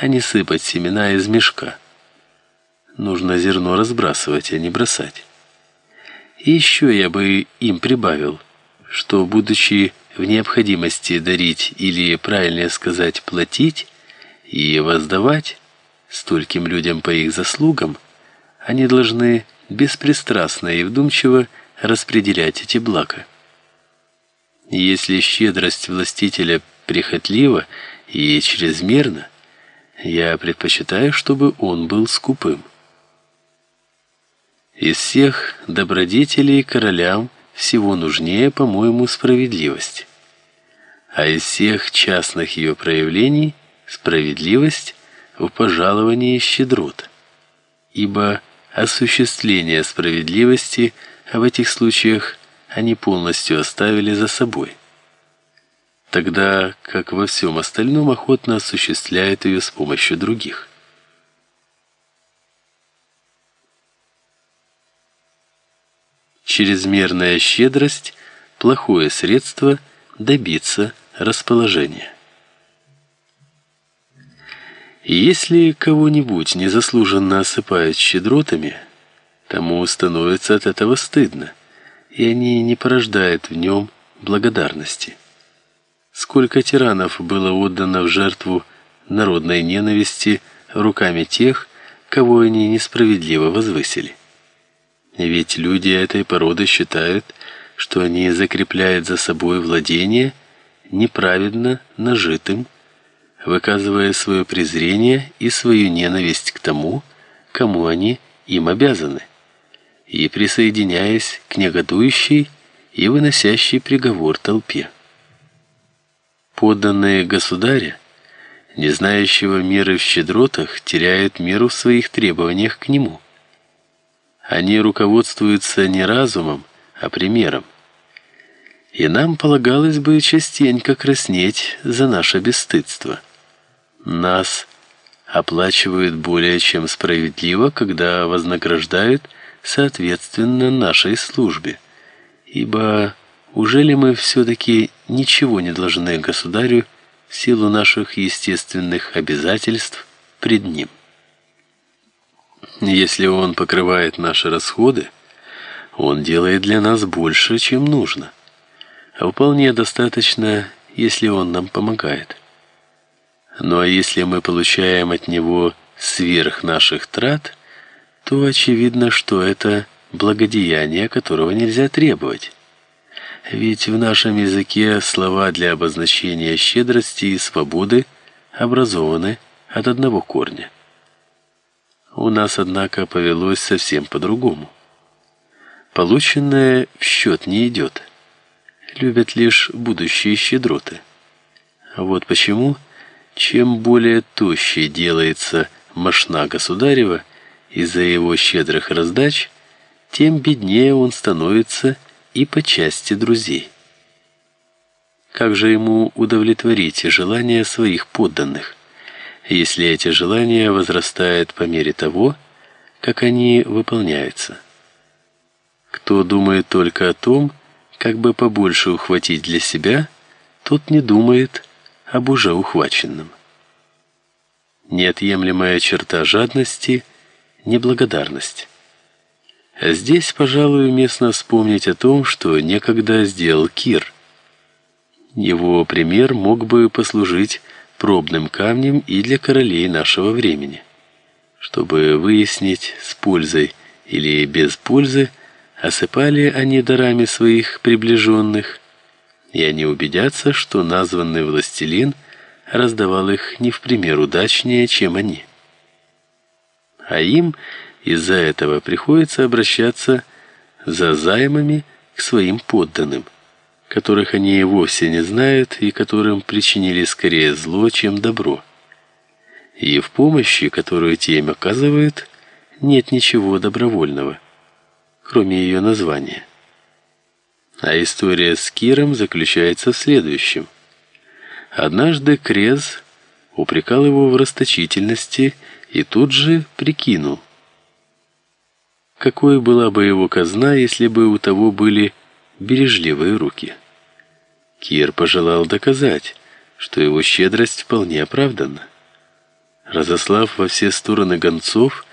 а не сыпать семена из мешка. Нужно зерно разбрасывать, а не бросать. И еще я бы им прибавил, что будучи в необходимости дарить или правильнее сказать платить и воздавать стольким людям по их заслугам, они должны беспристрастно и вдумчиво распределять эти блага. Если щедрость властителя прихотлива и чрезмерна, я предпочитаю, чтобы он был скупым. Из всех добродетелей королям всего нужнее, по-моему, справедливость. А из всех частных ее проявлений справедливость в пожаловании щедрот. Ибо осуществление справедливости в этих случаях они полностью оставили за собой. Тогда, как во всем остальном, охотно осуществляют ее с помощью других. чрезмерная щедрость плохое средство добиться расположения. Если кого-нибудь незаслуженно осыпают щедротами, тому становится от этого стыдно, и они не порождают в нем благодарности. Сколько тиранов было отдано в жертву народной ненависти руками тех, кого они несправедливо возвысили. Ведь люди этой породы считают, что они закрепляют за собой владение неправедно нажитым, выказывая свое презрение и свою ненависть к тому, кому они им обязаны, и присоединяясь к негодующей и выносящей приговор толпе. Подданные государя, не знающего меры в щедротах, теряют меру в своих требованиях к нему. Они руководствуются не разумом, а примером. И нам полагалось бы частенько краснеть за наше бесстыдство. Нас оплачивают более чем справедливо, когда вознаграждают соответственно нашей службе. Ибо уже ли мы все-таки ничего не должны государю в силу наших естественных обязательств пред ним? Если он покрывает наши расходы, он делает для нас больше, чем нужно. А вполне достаточно, если он нам помогает. Ну а если мы получаем от него сверх наших трат, то очевидно, что это благодеяние, которого нельзя требовать. Ведь в нашем языке слова для обозначения щедрости и свободы образованы от одного корня. У нас, однако, повелось совсем по-другому. Полученное в счет не идет. Любят лишь будущие щедроты. Вот почему, чем более тощей делается мошна государева из-за его щедрых раздач, тем беднее он становится и по части друзей. Как же ему удовлетворить желания своих подданных? если эти желания возрастают по мере того, как они выполняются. Кто думает только о том, как бы побольше ухватить для себя, тот не думает об уже ухваченном. Неотъемлемая черта жадности неблагодарность. Здесь, пожалуй, уместно вспомнить о том, что некогда сделал Кир. Его пример мог бы послужить пробным камнем и для королей нашего времени, чтобы выяснить, с пользой или без пользы осыпали они дарами своих приближенных, и они убедятся, что названный властелин раздавал их не в пример удачнее, чем они. А им из-за этого приходится обращаться за займами к своим подданным которых они вовсе не знают и которым причинили скорее зло, чем добро. И в помощи, которую те им оказывают, нет ничего добровольного, кроме ее названия. А история с Киром заключается в следующем. Однажды Крез упрекал его в расточительности и тут же прикинул, какой была бы его казна, если бы у того были бережливые руки. Кир пожелал доказать, что его щедрость вполне оправдана. Разослав во все стороны гонцов,